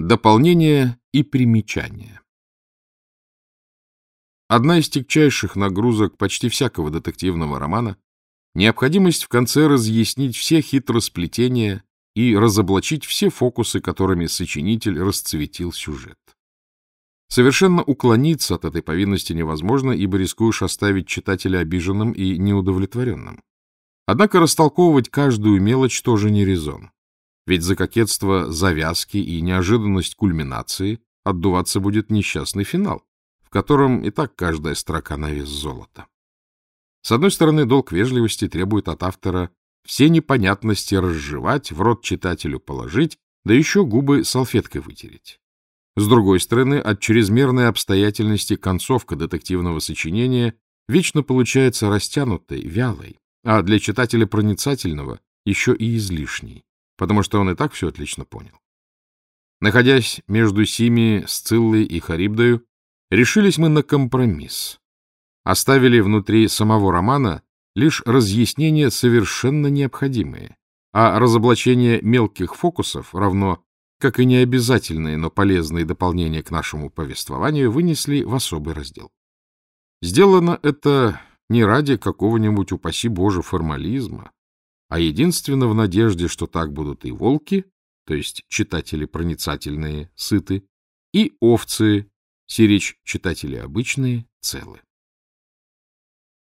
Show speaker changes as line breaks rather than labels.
Дополнение и примечание. Одна из тягчайших нагрузок почти всякого детективного романа — необходимость в конце разъяснить все хитросплетения и разоблачить все фокусы, которыми сочинитель расцветил сюжет. Совершенно уклониться от этой повинности невозможно, ибо рискуешь оставить читателя обиженным и неудовлетворенным. Однако растолковывать каждую мелочь тоже не резон. Ведь за кокетство завязки и неожиданность кульминации отдуваться будет несчастный финал, в котором и так каждая строка на вес золота. С одной стороны, долг вежливости требует от автора все непонятности разжевать, в рот читателю положить, да еще губы салфеткой вытереть. С другой стороны, от чрезмерной обстоятельности концовка детективного сочинения вечно получается растянутой, вялой, а для читателя проницательного еще и излишней потому что он и так все отлично понял. Находясь между Сими, Сциллой и Харибдою, решились мы на компромисс. Оставили внутри самого романа лишь разъяснения совершенно необходимые, а разоблачение мелких фокусов, равно как и необязательные, но полезные дополнения к нашему повествованию, вынесли в особый раздел. Сделано это не ради какого-нибудь, упаси Боже, формализма, а единственно в надежде, что так будут и волки, то есть читатели проницательные, сыты, и овцы, сиречь читатели обычные, целы.